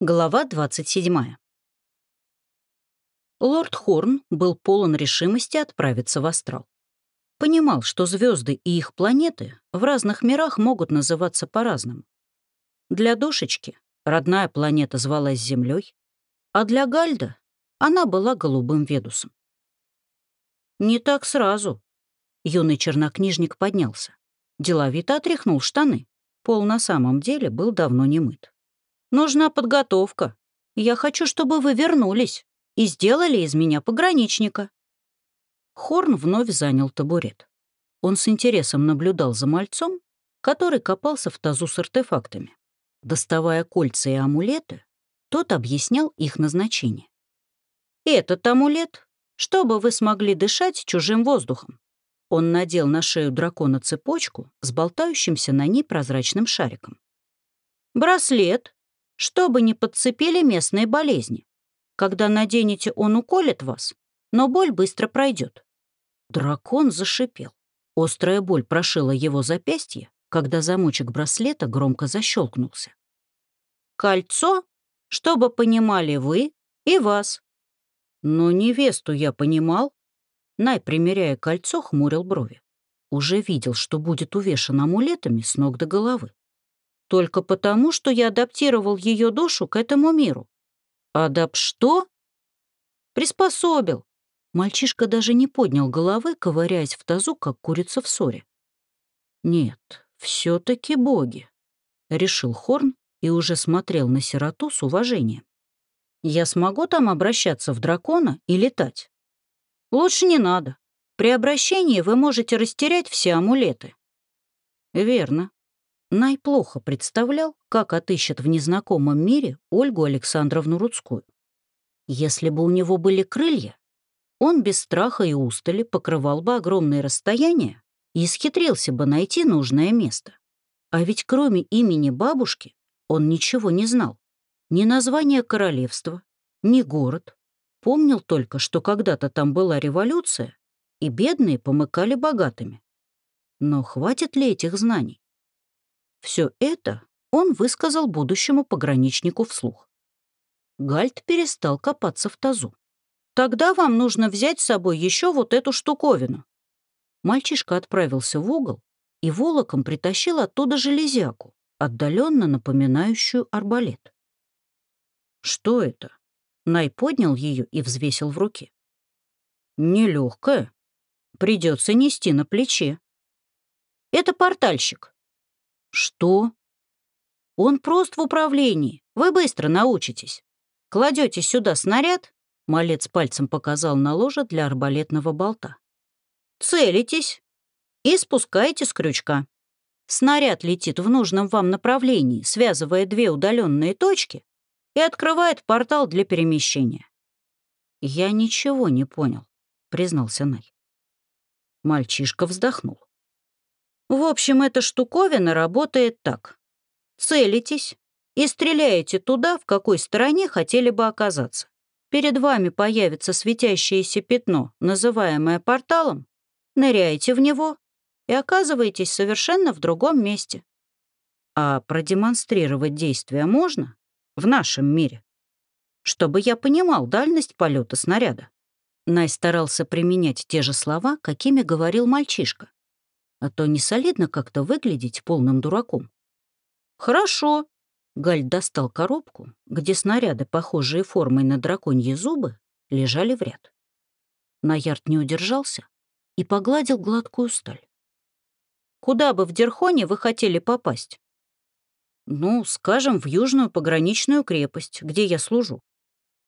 Глава 27. Лорд Хорн был полон решимости отправиться в астрал. Понимал, что звезды и их планеты в разных мирах могут называться по-разному. Для душечки родная планета звалась Землей, а для Гальда она была голубым Ведусом. Не так сразу. Юный чернокнижник поднялся. Деловито отряхнул штаны. Пол на самом деле был давно не мыт. Нужна подготовка. Я хочу, чтобы вы вернулись и сделали из меня пограничника». Хорн вновь занял табурет. Он с интересом наблюдал за мальцом, который копался в тазу с артефактами. Доставая кольца и амулеты, тот объяснял их назначение. «Этот амулет, чтобы вы смогли дышать чужим воздухом». Он надел на шею дракона цепочку с болтающимся на ней прозрачным шариком. «Браслет, чтобы не подцепили местные болезни. Когда наденете, он уколет вас, но боль быстро пройдет. Дракон зашипел. Острая боль прошила его запястье, когда замочек браслета громко защелкнулся. «Кольцо, чтобы понимали вы и вас». «Но невесту я понимал». Най, примеряя кольцо, хмурил брови. Уже видел, что будет увешан амулетами с ног до головы. Только потому, что я адаптировал ее душу к этому миру. Адап что? Приспособил. Мальчишка даже не поднял головы, ковыряясь в тазу, как курица в ссоре. Нет, все таки боги, — решил Хорн и уже смотрел на сироту с уважением. Я смогу там обращаться в дракона и летать? Лучше не надо. При обращении вы можете растерять все амулеты. Верно. Най плохо представлял, как отыщет в незнакомом мире Ольгу Александровну Рудскую. Если бы у него были крылья, он без страха и устали покрывал бы огромные расстояния и исхитрился бы найти нужное место. А ведь кроме имени бабушки он ничего не знал. Ни названия королевства, ни город. Помнил только, что когда-то там была революция, и бедные помыкали богатыми. Но хватит ли этих знаний? Все это он высказал будущему пограничнику вслух. Гальт перестал копаться в тазу. «Тогда вам нужно взять с собой еще вот эту штуковину». Мальчишка отправился в угол и волоком притащил оттуда железяку, отдаленно напоминающую арбалет. «Что это?» Най поднял ее и взвесил в руке. «Нелегкая. Придется нести на плече». «Это портальщик. «Что?» «Он прост в управлении. Вы быстро научитесь. Кладете сюда снаряд?» Малец пальцем показал на ложе для арбалетного болта. «Целитесь и спускаете с крючка. Снаряд летит в нужном вам направлении, связывая две удаленные точки, и открывает портал для перемещения». «Я ничего не понял», — признался Най. Мальчишка вздохнул. В общем, эта штуковина работает так. Целитесь и стреляете туда, в какой стороне хотели бы оказаться. Перед вами появится светящееся пятно, называемое порталом, ныряете в него и оказываетесь совершенно в другом месте. А продемонстрировать действия можно в нашем мире, чтобы я понимал дальность полета снаряда. Най старался применять те же слова, какими говорил мальчишка а то не солидно как-то выглядеть полным дураком. «Хорошо». Галь достал коробку, где снаряды, похожие формой на драконьи зубы, лежали в ряд. Наярд не удержался и погладил гладкую сталь. «Куда бы в Дерхоне вы хотели попасть?» «Ну, скажем, в южную пограничную крепость, где я служу.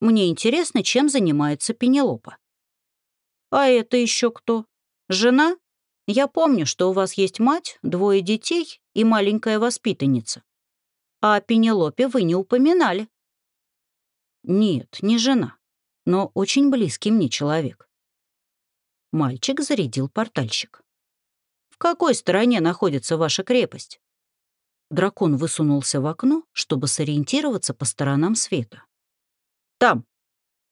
Мне интересно, чем занимается Пенелопа». «А это еще кто? Жена я помню, что у вас есть мать, двое детей и маленькая воспитанница. А о Пенелопе вы не упоминали. Нет, не жена, но очень близкий мне человек. Мальчик зарядил портальщик. В какой стороне находится ваша крепость? Дракон высунулся в окно, чтобы сориентироваться по сторонам света. «Там!»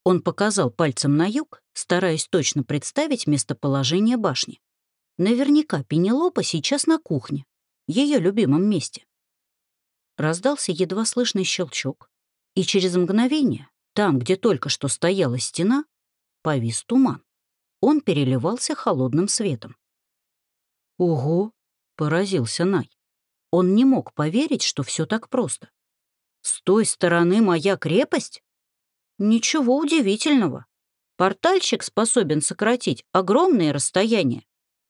Он показал пальцем на юг, стараясь точно представить местоположение башни. Наверняка Пенелопа сейчас на кухне, ее любимом месте. Раздался едва слышный щелчок. и через мгновение, там, где только что стояла стена, повис туман. Он переливался холодным светом. «Ого!» — поразился Най. Он не мог поверить, что все так просто. «С той стороны моя крепость?» Ничего удивительного. Портальщик способен сократить огромные расстояния,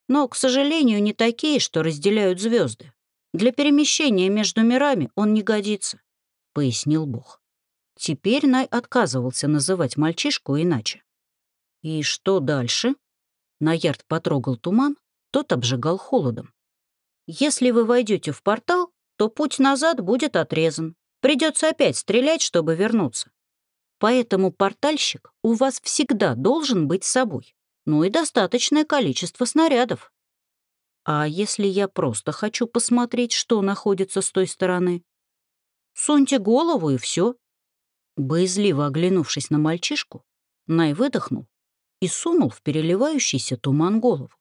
но, к сожалению, не такие, что разделяют звезды. Для перемещения между мирами он не годится, — пояснил Бог. Теперь Най отказывался называть мальчишку иначе. И что дальше? Наярд потрогал туман, тот обжигал холодом. Если вы войдете в портал, то путь назад будет отрезан. Придется опять стрелять, чтобы вернуться. Поэтому портальщик у вас всегда должен быть с собой. Ну и достаточное количество снарядов. А если я просто хочу посмотреть, что находится с той стороны? Суньте голову и все. Боязливо оглянувшись на мальчишку, Най выдохнул и сунул в переливающийся туман голову.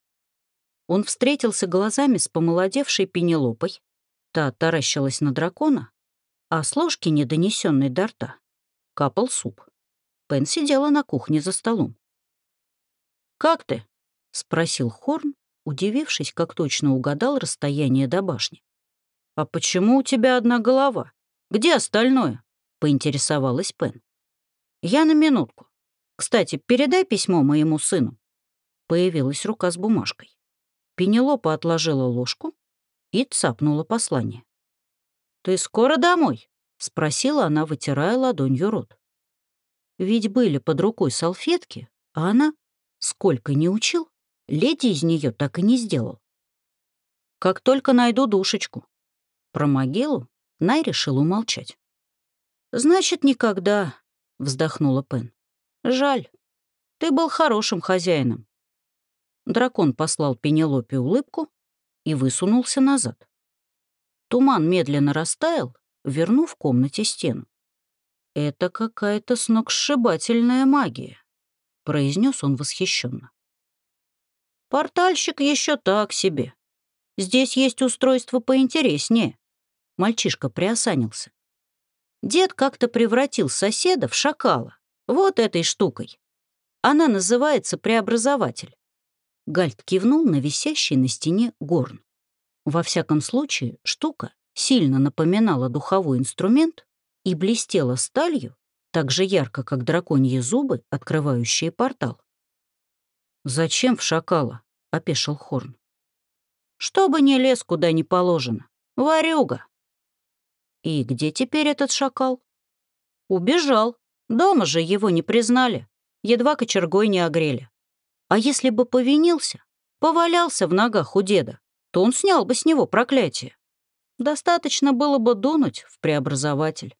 Он встретился глазами с помолодевшей пенелопой, та таращилась на дракона, а с ложки, недонесенной до рта, капал суп. Пен сидела на кухне за столом. «Как ты?» — спросил Хорн, удивившись, как точно угадал расстояние до башни. «А почему у тебя одна голова? Где остальное?» — поинтересовалась Пен. «Я на минутку. Кстати, передай письмо моему сыну». Появилась рука с бумажкой. Пенелопа отложила ложку и цапнула послание. «Ты скоро домой?» — спросила она, вытирая ладонью рот. Ведь были под рукой салфетки, а она, сколько не учил, леди из нее так и не сделал. Как только найду душечку. Про могилу Най решил умолчать. «Значит, никогда», — вздохнула Пен. «Жаль. Ты был хорошим хозяином». Дракон послал Пенелопе улыбку и высунулся назад. Туман медленно растаял, вернув комнате стену. «Это какая-то сногсшибательная магия», — произнес он восхищенно. «Портальщик еще так себе. Здесь есть устройство поинтереснее». Мальчишка приосанился. Дед как-то превратил соседа в шакала. Вот этой штукой. Она называется преобразователь. Гальт кивнул на висящий на стене горн. Во всяком случае, штука сильно напоминала духовой инструмент и блестела сталью так же ярко, как драконьи зубы, открывающие портал. «Зачем в шакала?» — опешил Хорн. «Чтобы не лез куда не положено. Варюга». «И где теперь этот шакал?» «Убежал. Дома же его не признали. Едва кочергой не огрели. А если бы повинился, повалялся в ногах у деда, то он снял бы с него проклятие. Достаточно было бы дунуть в преобразователь.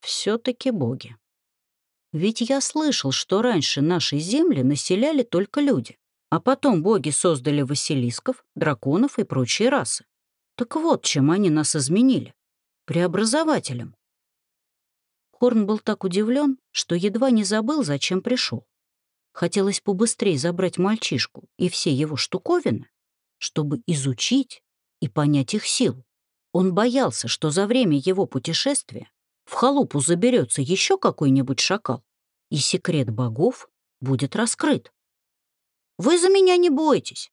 Все таки боги. Ведь я слышал, что раньше наши земли населяли только люди, а потом боги создали василисков, драконов и прочие расы. Так вот, чем они нас изменили. Преобразователем. Хорн был так удивлен, что едва не забыл, зачем пришел. Хотелось побыстрее забрать мальчишку и все его штуковины, чтобы изучить и понять их силу. Он боялся, что за время его путешествия в халупу заберется еще какой-нибудь шакал, и секрет богов будет раскрыт. «Вы за меня не бойтесь!»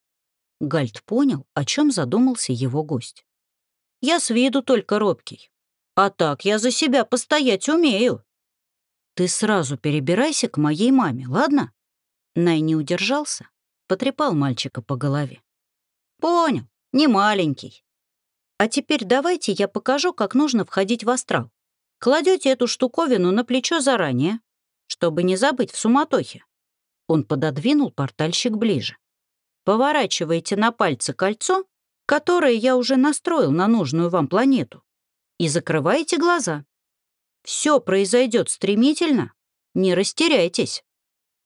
Гальт понял, о чем задумался его гость. «Я с виду только робкий. А так я за себя постоять умею». «Ты сразу перебирайся к моей маме, ладно?» Най не удержался, потрепал мальчика по голове. «Понял не маленький. А теперь давайте я покажу, как нужно входить в астрал. Кладете эту штуковину на плечо заранее, чтобы не забыть в суматохе. Он пододвинул портальщик ближе. Поворачиваете на пальце кольцо, которое я уже настроил на нужную вам планету, и закрываете глаза. Все произойдет стремительно, не растеряйтесь.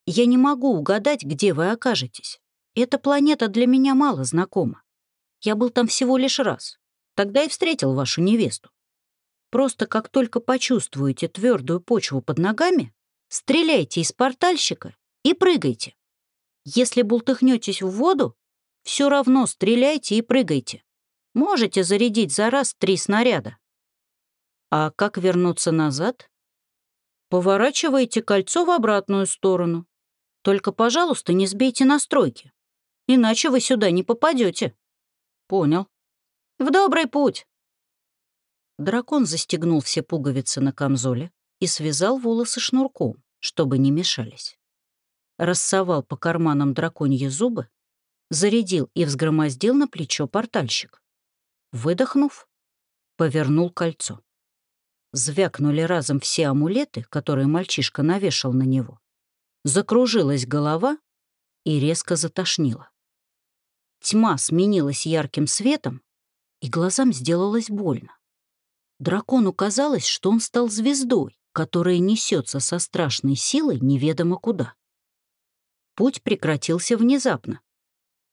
Я не могу угадать, где вы окажетесь. Эта планета для меня мало знакома. Я был там всего лишь раз. Тогда и встретил вашу невесту. Просто как только почувствуете твердую почву под ногами, стреляйте из портальщика и прыгайте. Если бултыхнетесь в воду, все равно стреляйте и прыгайте. Можете зарядить за раз три снаряда. А как вернуться назад? Поворачивайте кольцо в обратную сторону. Только, пожалуйста, не сбейте настройки, иначе вы сюда не попадете. Понял. В добрый путь. Дракон застегнул все пуговицы на камзоле и связал волосы шнурком, чтобы не мешались. Рассовал по карманам драконьи зубы, зарядил и взгромоздил на плечо портальщик. Выдохнув, повернул кольцо. Звякнули разом все амулеты, которые мальчишка навешал на него. Закружилась голова и резко затошнило. Тьма сменилась ярким светом, и глазам сделалось больно. Дракону казалось, что он стал звездой, которая несется со страшной силой неведомо куда. Путь прекратился внезапно.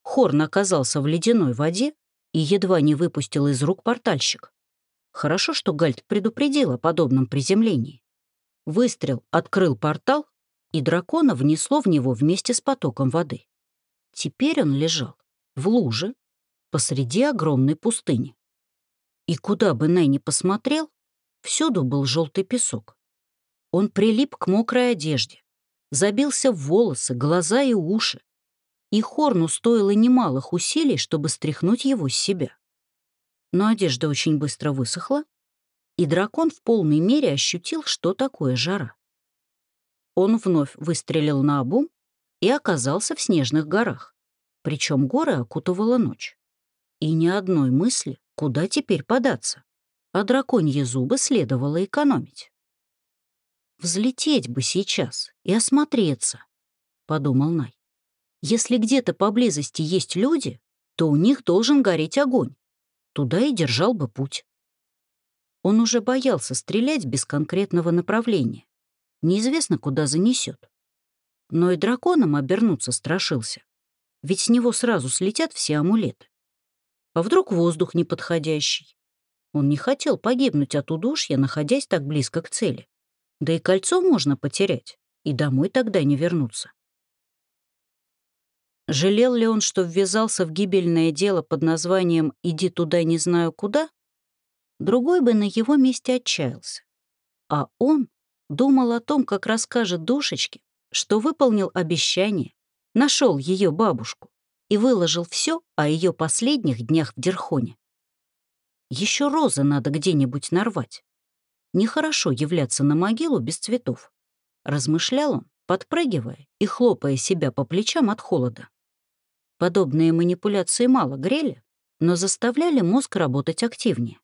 Хорн оказался в ледяной воде и едва не выпустил из рук портальщик. Хорошо, что Гальт предупредил о подобном приземлении. Выстрел открыл портал, и дракона внесло в него вместе с потоком воды. Теперь он лежал в луже посреди огромной пустыни. И куда бы Най ни посмотрел, всюду был желтый песок. Он прилип к мокрой одежде, забился в волосы, глаза и уши. И Хорну стоило немалых усилий, чтобы стряхнуть его с себя но одежда очень быстро высохла, и дракон в полной мере ощутил, что такое жара. Он вновь выстрелил на обум и оказался в снежных горах, причем горы окутывала ночь. И ни одной мысли, куда теперь податься, а драконьи зубы следовало экономить. «Взлететь бы сейчас и осмотреться», — подумал Най. «Если где-то поблизости есть люди, то у них должен гореть огонь, туда и держал бы путь. Он уже боялся стрелять без конкретного направления. Неизвестно, куда занесет. Но и драконом обернуться страшился. Ведь с него сразу слетят все амулеты. А вдруг воздух неподходящий? Он не хотел погибнуть от удушья, находясь так близко к цели. Да и кольцо можно потерять, и домой тогда не вернуться. Жалел ли он, что ввязался в гибельное дело под названием «Иди туда, не знаю куда»? Другой бы на его месте отчаялся. А он думал о том, как расскажет душечке, что выполнил обещание, нашел ее бабушку и выложил все о ее последних днях в Дерхоне. Еще розы надо где-нибудь нарвать. Нехорошо являться на могилу без цветов. Размышлял он, подпрыгивая и хлопая себя по плечам от холода. Подобные манипуляции мало грели, но заставляли мозг работать активнее.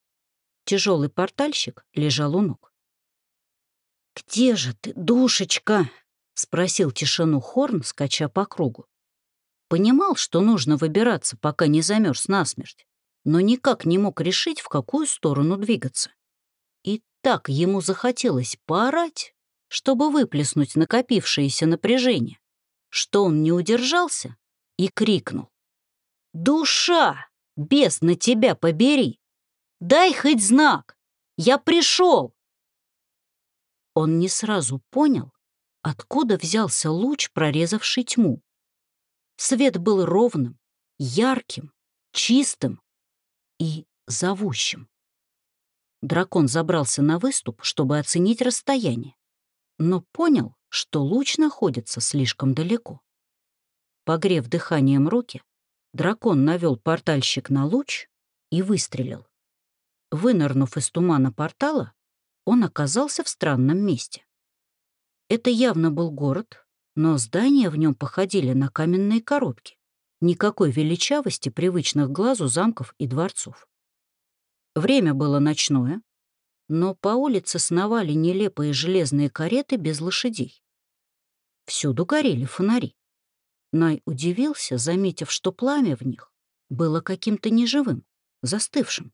Тяжелый портальщик лежал у ног. «Где же ты, душечка?» — спросил тишину Хорн, скача по кругу. Понимал, что нужно выбираться, пока не замерз насмерть, но никак не мог решить, в какую сторону двигаться. И так ему захотелось поорать, чтобы выплеснуть накопившееся напряжение, что он не удержался и крикнул. «Душа! Бес на тебя побери! Дай хоть знак! Я пришел!» Он не сразу понял, откуда взялся луч, прорезавший тьму. Свет был ровным, ярким, чистым и зовущим. Дракон забрался на выступ, чтобы оценить расстояние, но понял, что луч находится слишком далеко. Погрев дыханием руки, дракон навел портальщик на луч и выстрелил. Вынырнув из тумана портала, он оказался в странном месте. Это явно был город, но здания в нем походили на каменные коробки. Никакой величавости привычных глазу замков и дворцов. Время было ночное, но по улице сновали нелепые железные кареты без лошадей. Всюду горели фонари. Най удивился, заметив, что пламя в них было каким-то неживым, застывшим.